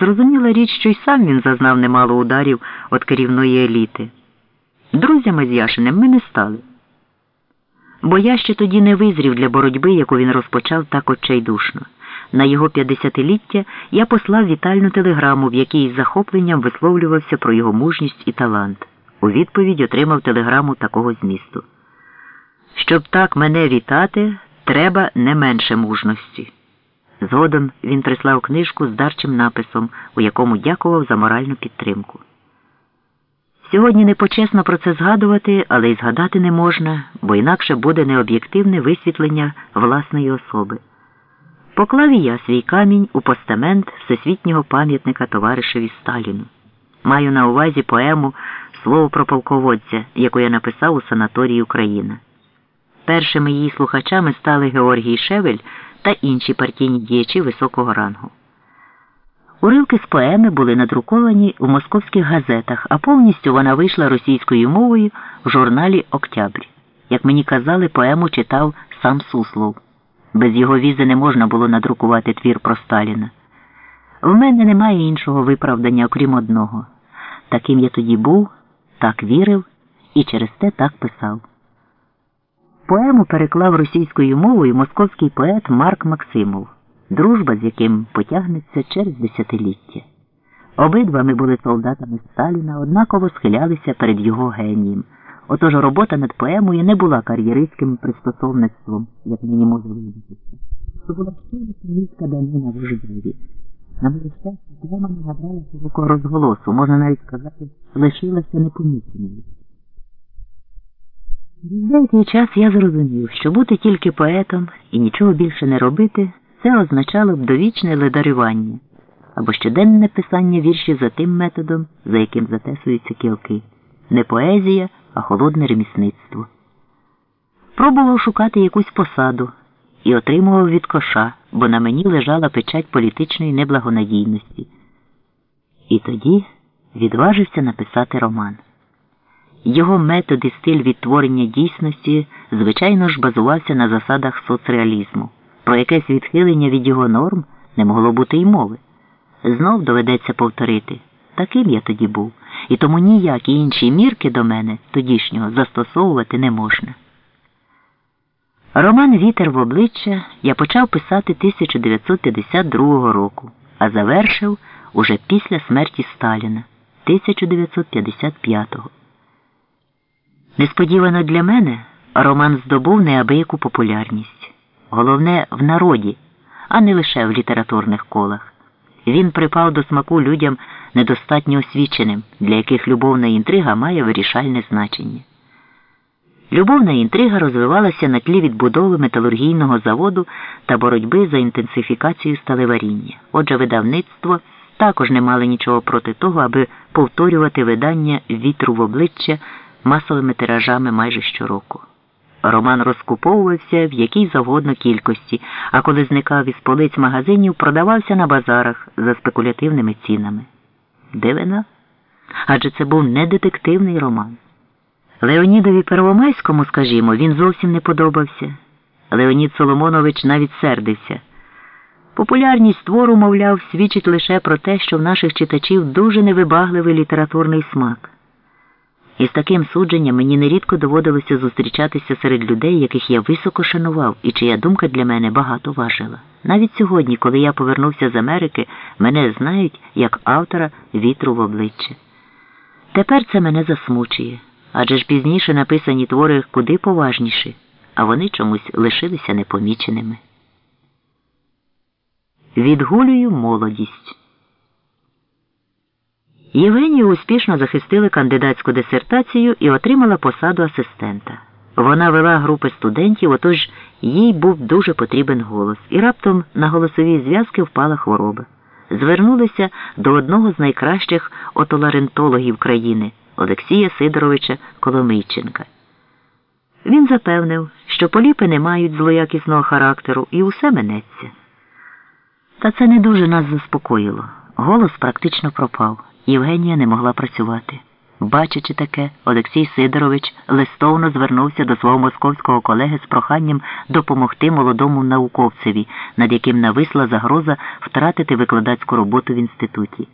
Зрозуміла річ, що й сам він зазнав немало ударів від керівної еліти. Друзями з Яшиним ми не стали. Бо я ще тоді не визрів для боротьби, яку він розпочав так отчайдушно. На його п'ятдесятиліття я послав вітальну телеграму, в якій з захопленням висловлювався про його мужність і талант. У відповідь отримав телеграму такого змісту. Щоб так мене вітати, треба не менше мужності. Згодом він прислав книжку з дарчим написом, у якому дякував за моральну підтримку. Сьогодні непочесно про це згадувати, але й згадати не можна, бо інакше буде необ'єктивне висвітлення власної особи. Поклав і я свій камінь у постамент всесвітнього пам'ятника товаришеві Сталіну. Маю на увазі поему Слово про полководця, яку я написав у санаторії Україна. Першими її слухачами стали Георгій Шевель та інші партійні діячі високого рангу. Уривки з поеми були надруковані у московських газетах, а повністю вона вийшла російською мовою в журналі Октябрь. Як мені казали, поему читав сам Суслов. Без його візи не можна було надрукувати твір про Сталіна. В мене немає іншого виправдання, окрім одного. Таким я тоді був, так вірив і через те так писав. Поему переклав російською мовою московський поет Марк Максимов, дружба з яким потягнеться через десятиліття. Обидва ми були солдатами Сталіна, однаково схилялися перед його генієм. Отож робота над поемою не була кар'єристським пристосовництвом, як мені може видатися. Це була щира сім'їська данина в житті. На моє щастя, поема не набрала широкого розголосу, можна навіть сказати, лишилася непоміченою. Деякий час я зрозумів, що бути тільки поетом і нічого більше не робити це означало б довічне ледарювання або щоденне писання віршів за тим методом, за яким затесуються кілки. Не поезія, а холодне ремісництво. Пробував шукати якусь посаду і отримував від коша, бо на мені лежала печать політичної неблагонадійності. І тоді відважився написати роман. Його метод і стиль відтворення дійсності, звичайно ж, базувався на засадах соцреалізму. Про якесь відхилення від його норм не могло бути й мови. Знов доведеться повторити таким я тоді був, і тому ніякі інші мірки до мене тодішнього застосовувати не можна. Роман Вітер в обличчя я почав писати 1952 року, а завершив уже після смерті Сталіна 1955-го. Несподівано для мене роман здобув неабияку популярність. Головне в народі, а не лише в літературних колах. Він припав до смаку людям недостатньо освіченим, для яких любовна інтрига має вирішальне значення. Любовна інтрига розвивалася на тлі відбудови металургійного заводу та боротьби за інтенсифікацію сталеваріння. Отже, видавництво також не мало нічого проти того, аби повторювати видання вітру в обличчя масовими тиражами майже щороку. Роман розкуповувався в якій завгодно кількості, а коли зникав із полиць магазинів, продавався на базарах за спекулятивними цінами. Дивина? Адже це був не детективний роман. Леонідові Первомайському, скажімо, він зовсім не подобався. Леонід Соломонович навіть сердився. Популярність твору, мовляв, свідчить лише про те, що в наших читачів дуже невибагливий літературний смак. І з таким судженням мені нерідко доводилося зустрічатися серед людей, яких я високо шанував і чия думка для мене багато важила. Навіть сьогодні, коли я повернувся з Америки, мене знають як автора вітру в обличчя. Тепер це мене засмучує, адже ж пізніше написані твори куди поважніші, а вони чомусь лишилися непоміченими. Відгулюю молодість. Євгенію успішно захистили кандидатську дисертацію і отримала посаду асистента. Вона вела групи студентів, отож їй був дуже потрібен голос, і раптом на голосові зв'язки впала хвороба. Звернулися до одного з найкращих отоларентологів країни Олексія Сидоровича Коломийченка. Він запевнив, що поліпи не мають злоякісного характеру і усе минеться. Та це не дуже нас заспокоїло. Голос практично пропав. Євгенія не могла працювати. Бачачи таке, Олексій Сидорович листовно звернувся до свого московського колеги з проханням допомогти молодому науковцеві, над яким нависла загроза втратити викладацьку роботу в інституті.